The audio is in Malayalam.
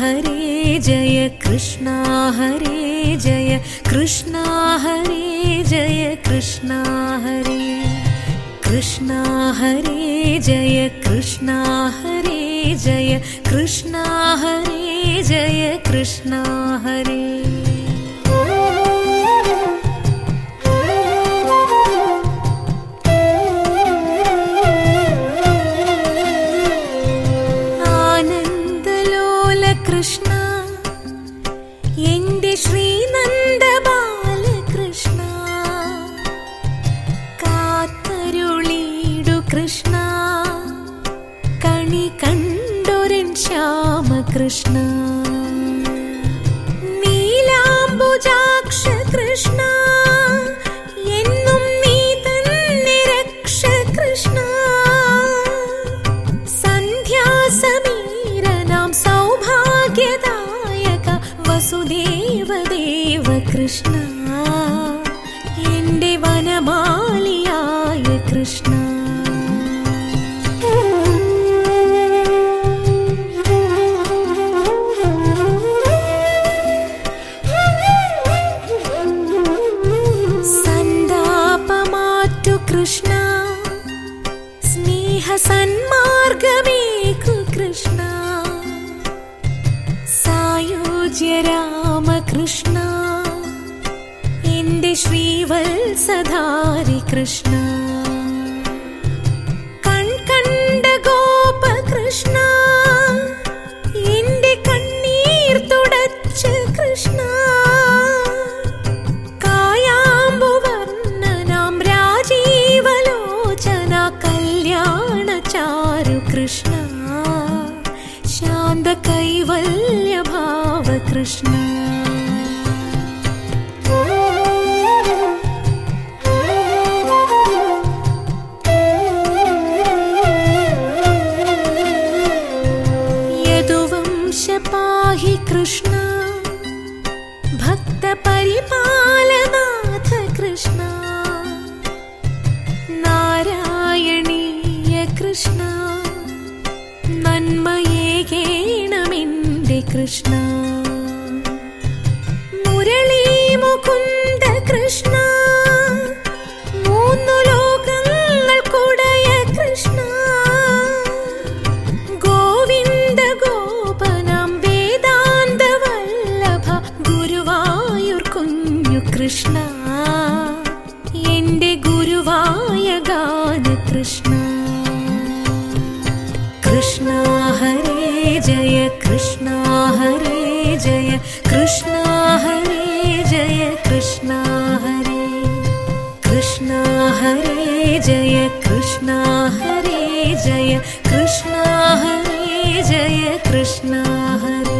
हरे जय कृष्णा हरे जय कृष्णा हरे जय कृष्णा हरे। कृष्णा हरे जय कृष्णा हरे जय कृष्णा हरे जय कृष्णा हरे। കൃഷ്ണ എന്റെ ശ്രീനന്ദ ബാലകൃഷ്ണ. കാത്തരുളീടു കൃഷ്ണ കണി കണ്ടൊരൻ ശ്യാമകൃഷ്ണ. നീലാംബുജാക്ഷ കൃഷ്ണ. കൃഷ്ണ എന്റെ വനമാലിയായ കൃഷ്ണ. സന്താപമാറ്റു കൃഷ്ണ സ്നേഹ സന്മാർഗമേകു കൃഷ്ണ. സായോജ്യ രാമകൃഷ്ണ. ശ്രീവത്സധാരി കൃഷ്ണ. കൺകണ്ട ഗോപകൃഷ്ണ എന്റെ കണ്ണീർ തുടച്ച കൃഷ്ണ. കായാമ്പുവർണനാം രാജീവലോചന കല്യാണ ചാരു കൃഷ്ണ. ശാന്ത കൈവല്യ ഭാവ കൃഷ്ണ. കൃഷ്ണ. ഭക്ത പരിപാലനാഥ കൃഷ്ണ നാരായണീയ കൃഷ്ണ. നന്മയേകേണമെന്റെ കൃഷ്ണ. മുരളീ മുകുന്ദ കൃഷ്ണ. कृष्ण। कृष्ण हरे जय कृष्ण हरे जय कृष्ण हरे जय कृष्ण हरे। कृष्ण हरे जय कृष्ण हरे जय कृष्ण हरे जय कृष्ण हरे।